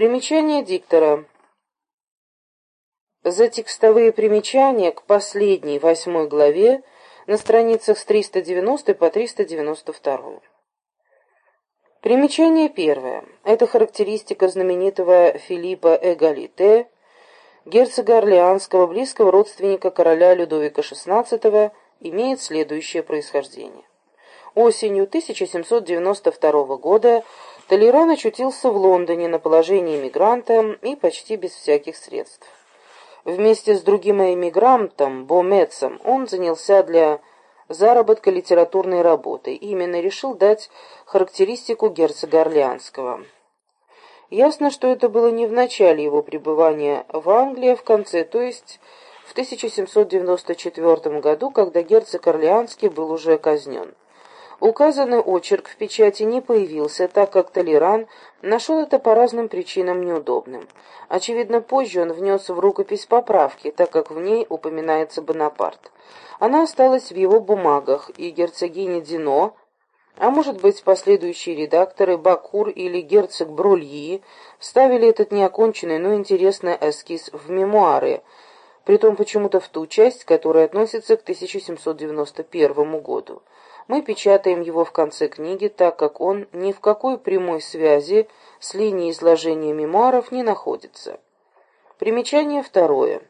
Примечание диктора. За текстовые примечания к последней восьмой главе на страницах с 390 по 392. Примечание первое. Это характеристика знаменитого Филиппа Эгалите, герцога Орлеанского, близкого родственника короля Людовика XVI, имеет следующее происхождение. Осенью 1792 года Толеран очутился в Лондоне на положении эмигранта и почти без всяких средств. Вместе с другим эмигрантом, Бомецом, он занялся для заработка литературной работой и именно решил дать характеристику герцога Орлеанского. Ясно, что это было не в начале его пребывания в Англии, а в конце, то есть в 1794 году, когда герцог Орлеанский был уже казнен. Указанный очерк в печати не появился, так как Толеран нашел это по разным причинам неудобным. Очевидно, позже он внес в рукопись поправки, так как в ней упоминается Бонапарт. Она осталась в его бумагах, и герцогиня Дино, а может быть последующие редакторы Бакур или герцог Брульи, вставили этот неоконченный, но интересный эскиз в мемуары, притом почему-то в ту часть, которая относится к 1791 году. Мы печатаем его в конце книги, так как он ни в какой прямой связи с линией изложения мемуаров не находится. Примечание второе.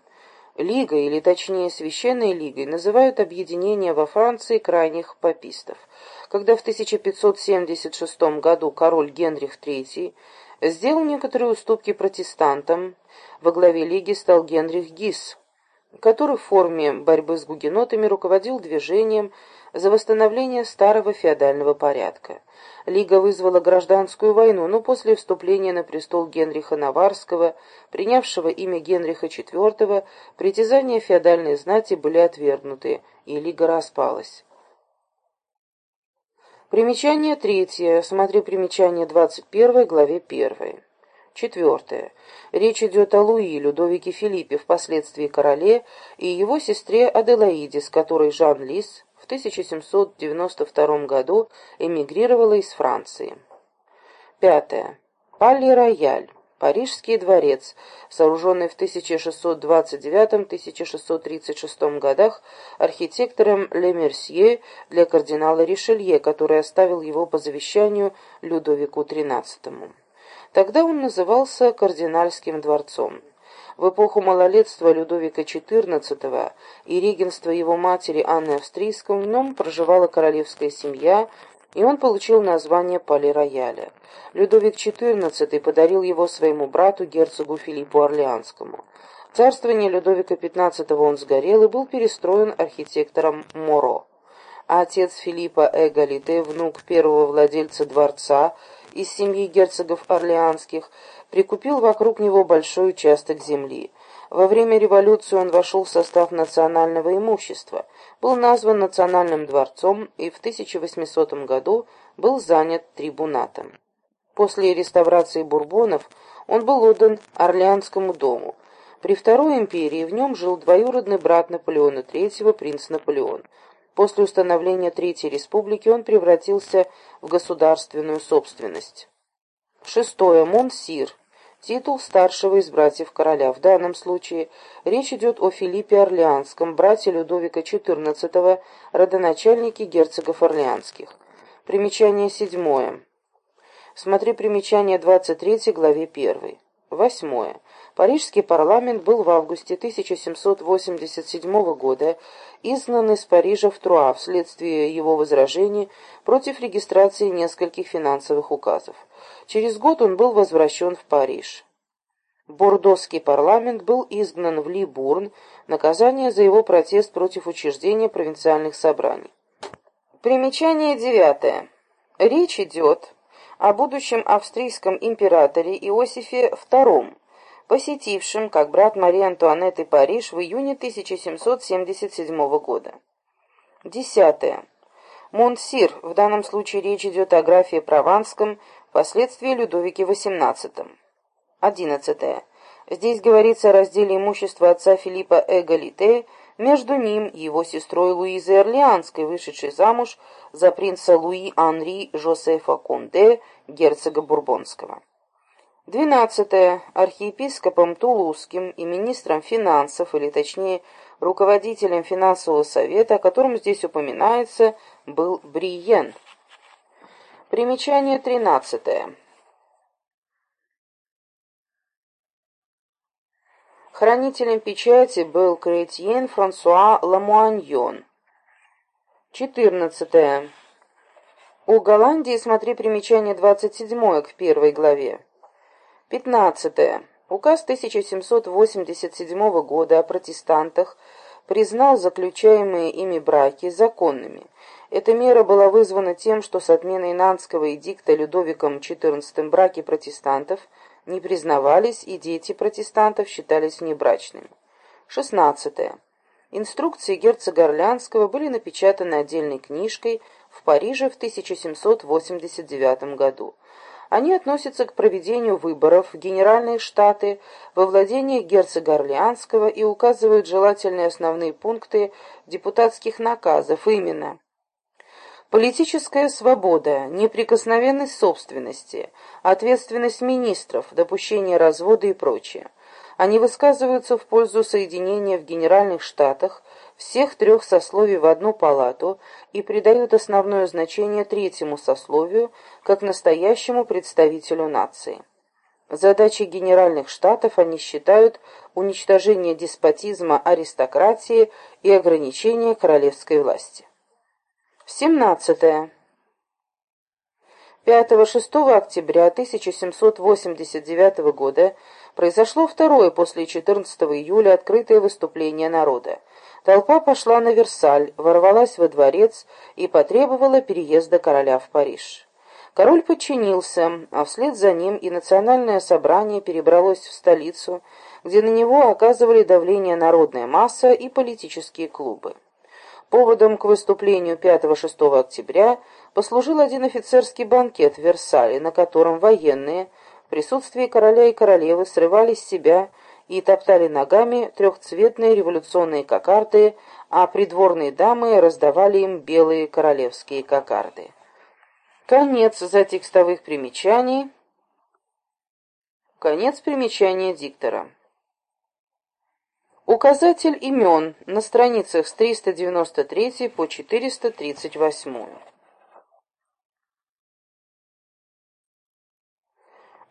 Лига, или точнее Священной Лигой, называют объединение во Франции крайних папистов. Когда в 1576 году король Генрих III сделал некоторые уступки протестантам, во главе Лиги стал Генрих Гисс, который в форме борьбы с гугенотами руководил движением за восстановление старого феодального порядка. Лига вызвала гражданскую войну, но после вступления на престол Генриха Наварского, принявшего имя Генриха IV, притязания феодальной знати были отвергнуты, и Лига распалась. Примечание третье. Смотри примечание 21, главе 1. Четвертое. Речь идет о Луи, Людовике Филиппе, впоследствии короле, и его сестре Аделаиде, с которой Жан Лис 1792 году эмигрировала из Франции. Пятое. Палли-Рояль. Парижский дворец, сооруженный в 1629-1636 годах архитектором Ле Мерсье для кардинала Ришелье, который оставил его по завещанию Людовику XIII. Тогда он назывался Кардинальским дворцом. В эпоху малолетства Людовика XIV и регенства его матери Анны Австрийской в нем проживала королевская семья, и он получил название Пале-Рояля. Людовик XIV подарил его своему брату, герцогу Филиппу Орлеанскому. Царствование Людовика XV он сгорел и был перестроен архитектором Моро. А отец Филиппа Эгалите, внук первого владельца дворца, из семьи герцогов Орлеанских, прикупил вокруг него большой участок земли. Во время революции он вошел в состав национального имущества, был назван национальным дворцом и в 1800 году был занят трибунатом. После реставрации бурбонов он был отдан Орлеанскому дому. При Второй империи в нем жил двоюродный брат Наполеона III, принц Наполеон. После установления Третьей Республики он превратился в государственную собственность. Шестое. Монсир. Титул старшего из братьев короля. В данном случае речь идет о Филиппе Орлеанском, брате Людовика XIV, родоначальнике герцогов Орлеанских. Примечание седьмое. Смотри примечание 23 главе 1. Восьмое. Парижский парламент был в августе 1787 года изгнан из Парижа в Труа вследствие его возражений против регистрации нескольких финансовых указов. Через год он был возвращен в Париж. Бордосский парламент был изгнан в Либурн, наказание за его протест против учреждения провинциальных собраний. Примечание девятое. Речь идет о будущем австрийском императоре Иосифе II, посетившим, как брат Марии Антуанетты, Париж в июне 1777 года. Десятое. Монсир, в данном случае речь идет о графе Прованском, впоследствии Людовике XVIII. Одиннадцатое. Здесь говорится о разделе имущества отца Филиппа Эгалите между ним и его сестрой Луизой Орлеанской, вышедшей замуж за принца Луи Анри Жозефа Конде, герцога Бурбонского. Двенадцатое. Архиепископом Тулузским и министром финансов, или точнее руководителем финансового совета, о котором здесь упоминается, был Бриен. Примечание тринадцатое. Хранителем печати был Кретьен Франсуа Ламуаньон. 14. У Голландии смотри примечание 27 к первой главе. 15. Указ 1787 года о протестантах признал заключаемые ими браки законными. Эта мера была вызвана тем, что с отменой Нанского эдикта Людовиком XIV браки протестантов – не признавались, и дети протестантов считались внебрачными. 16. Инструкции герцога Орлянского были напечатаны отдельной книжкой в Париже в 1789 году. Они относятся к проведению выборов в Генеральные Штаты во владении герцога Орлеанского и указывают желательные основные пункты депутатских наказов, именно Политическая свобода, неприкосновенность собственности, ответственность министров, допущение развода и прочее. Они высказываются в пользу соединения в Генеральных Штатах всех трех сословий в одну палату и придают основное значение третьему сословию как настоящему представителю нации. Задачей Генеральных Штатов они считают уничтожение деспотизма аристократии и ограничение королевской власти. 17. 5-6 октября 1789 года произошло второе после 14 июля открытое выступление народа. Толпа пошла на Версаль, ворвалась во дворец и потребовала переезда короля в Париж. Король подчинился, а вслед за ним и национальное собрание перебралось в столицу, где на него оказывали давление народная масса и политические клубы. Поводом к выступлению 5-6 октября послужил один офицерский банкет в Версале, на котором военные в присутствии короля и королевы срывали с себя и топтали ногами трехцветные революционные кокарды, а придворные дамы раздавали им белые королевские кокарды. Конец за текстовых примечаний. Конец примечания диктора. Указатель имен на страницах с 393 по 438.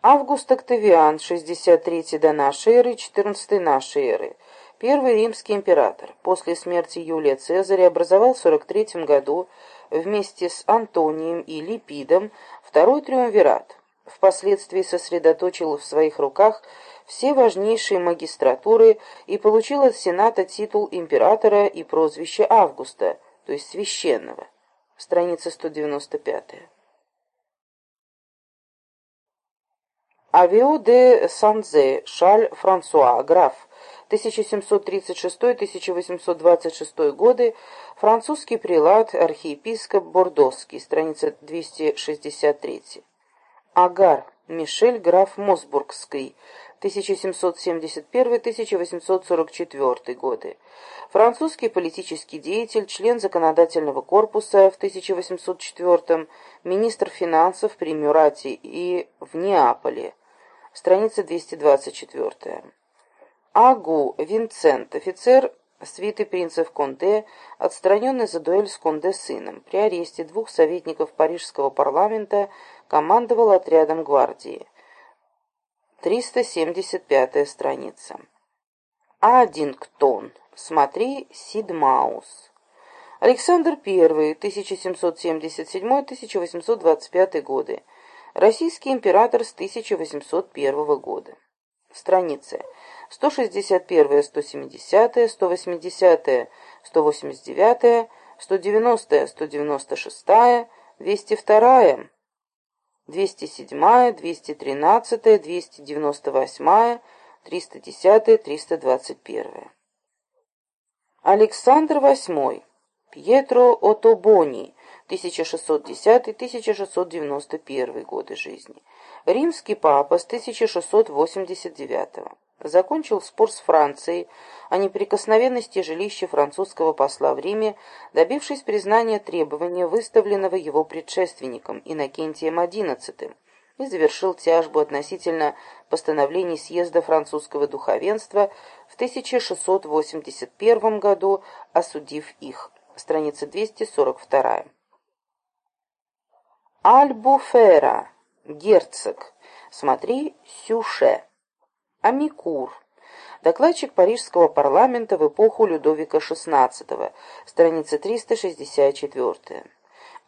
Август Октавиан, 63 до нашей эры, 14 нашей эры. Первый римский император. После смерти Юлия Цезаря образовал в 43 году вместе с Антонием и Липидом второй триумвират. Впоследствии сосредоточил в своих руках все важнейшие магистратуры и получил от Сената титул императора и прозвище Августа, то есть священного. Страница 195. Авио де Санзе, Шаль Франсуа, граф, 1736-1826 годы, французский прилад, архиепископ Бордоский, страница 263. Агар, Мишель, граф Мосбургский, 1771-1844 годы. Французский политический деятель, член законодательного корпуса в 1804 министр финансов при Мюрате и в Неаполе. Страница 224. Агу Винцент, офицер свиты принцев Конде, отстраненный за дуэль с Конде сыном. При аресте двух советников парижского парламента командовал отрядом гвардии. 375 страница. Аддингтон. Смотри Сидмаус. Александр I, 1777-1825 годы. Российский император с 1801 года. Страницы 161, 170, 180, 189, 190, 196, 202, 207, 213, 298, 310, 321. Александр VIII. Пьетро Отобони, 1610-1691 годы жизни. Римский папа с 1689 закончил спор с Францией о неприкосновенности жилища французского посла в Риме, добившись признания требования, выставленного его предшественником Иннокентием XI, и завершил тяжбу относительно постановлений съезда французского духовенства в 1681 году, осудив их. Страница 242. Альбуфера, герцог. Смотри, Сюше. Амикур. Докладчик Парижского парламента в эпоху Людовика XVI. Страница 364.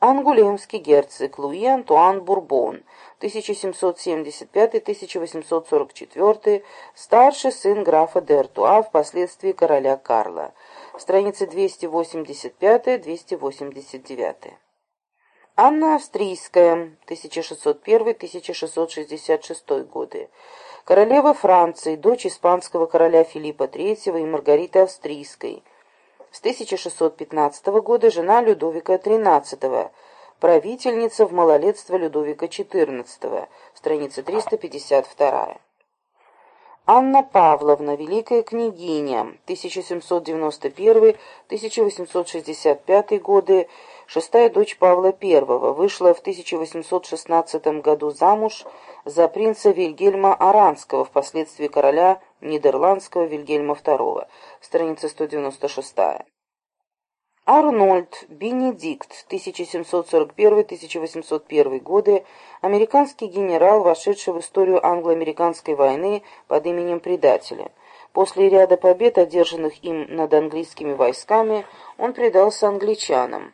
Ангулемский герцог Луи Антуан Бурбон, 1775-1844, старший сын графа Д'Артуа, впоследствии короля Карла. Страницы 285-289. Анна Австрийская, 1601-1666 годы. Королева Франции, дочь испанского короля Филиппа III и Маргариты Австрийской. С 1615 года жена Людовика XIII, правительница в малолетство Людовика XIV, страница 352. Анна Павловна, великая княгиня, 1791-1865 годы, шестая дочь Павла I, вышла в 1816 году замуж за принца Вильгельма Аранского, впоследствии короля Нидерландского Вильгельма II, страница 196. Арнольд Бенедикт, 1741-1801 годы, американский генерал, вошедший в историю англо-американской войны под именем предателя. После ряда побед, одержанных им над английскими войсками, он предался англичанам.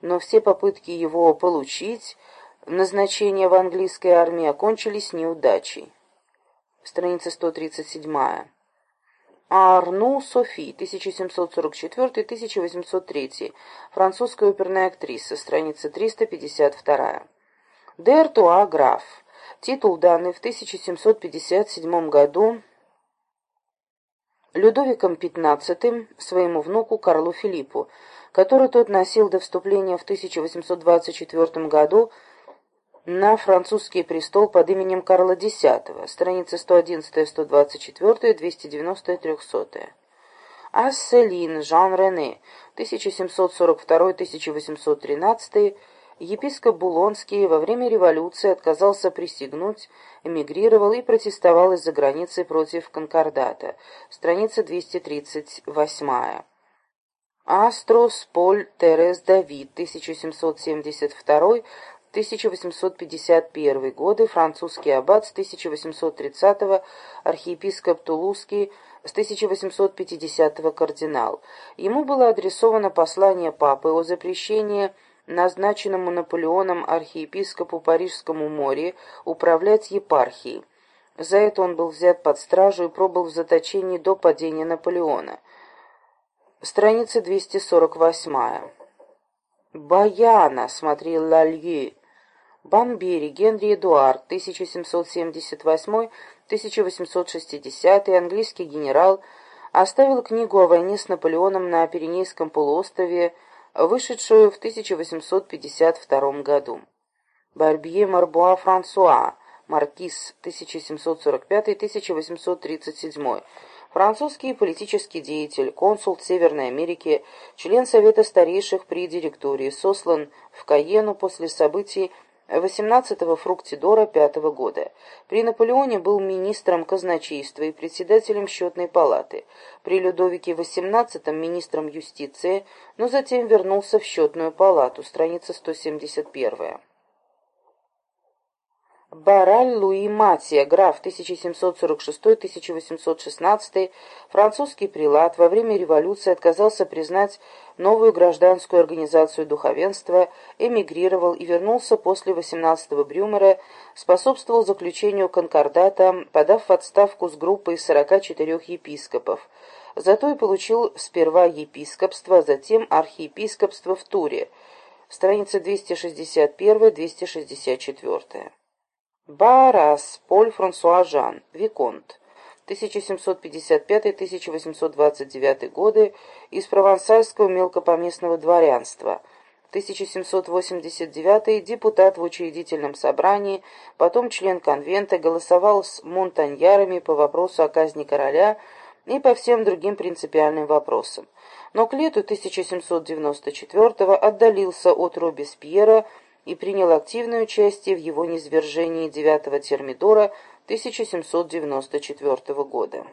Но все попытки его получить, назначение в английской армии, окончились неудачей. Страница 137. Арну Софи, 1744-1803, французская оперная актриса, страница 352. Д'Артуа граф, титул данный в 1757 году Людовиком XV своему внуку Карлу Филиппу, который тот носил до вступления в 1824 году на французский престол под именем Карла X, страницы 111-124, 290-300. Асселин Жан Рене, 1742-1813, епископ Булонский во время революции отказался присягнуть, эмигрировал и протестовал из-за границы против конкордата, страница 238. Астрос Поль Терес Давид, 1772 1851 годы, французский аббат с 1830 архиепископ Тулузский с 1850 кардинал. Ему было адресовано послание папы о запрещении назначенному Наполеоном архиепископу Парижскому море управлять епархией. За это он был взят под стражу и пробыл в заточении до падения Наполеона. Страница 248. Баяна, смотрел Лальи. Банбери, Генри Эдуард, 1778-1860, английский генерал, оставил книгу о войне с Наполеоном на Пиренейском полуострове, вышедшую в 1852 году. Барбье Марбуа Франсуа, маркиз, 1745-1837, французский политический деятель, консул Северной Америки, член Совета старейших при директории, сослан в Каену после событий 18-го фруктидора пятого года. При Наполеоне был министром казначейства и председателем счетной палаты. При Людовике XVIII министром юстиции, но затем вернулся в счетную палату, страница 171. Бараль Луи Матия, граф 1746-1816, французский прилад, во время революции отказался признать новую гражданскую организацию духовенства, эмигрировал и вернулся после 18-го Брюмера, способствовал заключению конкордата, подав в отставку с группой из 44 епископов. Зато и получил сперва епископство, затем архиепископство в Туре. Страница 261-264. Барас, Поль Франсуа Жан, Виконт, 1755-1829 годы, из провансальского мелкопоместного дворянства, 1789 депутат в учредительном собрании, потом член конвента, голосовал с монтаньярами по вопросу о казни короля и по всем другим принципиальным вопросам. Но к лету 1794 отдалился от Робеспьера и принял активное участие в его низвержении 9 Термидора 1794 года.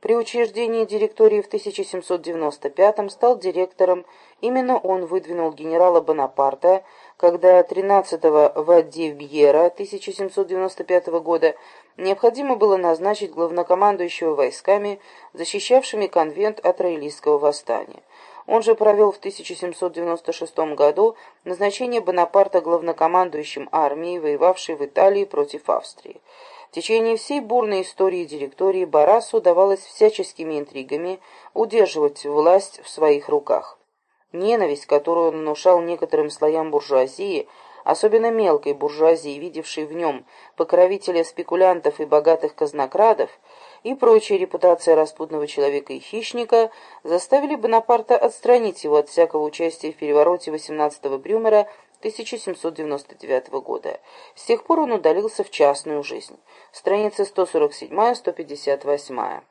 При учреждении директории в 1795 стал директором, именно он выдвинул генерала Бонапарта, когда 13-го Вадивьера 1795 года необходимо было назначить главнокомандующего войсками, защищавшими конвент от роялистского восстания. Он же провел в 1796 году назначение Бонапарта главнокомандующим армией, воевавшей в Италии против Австрии. В течение всей бурной истории директории Барасу удавалось всяческими интригами удерживать власть в своих руках. Ненависть, которую он внушал некоторым слоям буржуазии, особенно мелкой буржуазии, видевшей в нем покровителя спекулянтов и богатых казнокрадов, и прочая репутация распутного человека и хищника заставили Бонапарта отстранить его от всякого участия в перевороте 18-го Брюмера 1799 года. С тех пор он удалился в частную жизнь. Страницы 147-158.